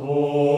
Oh.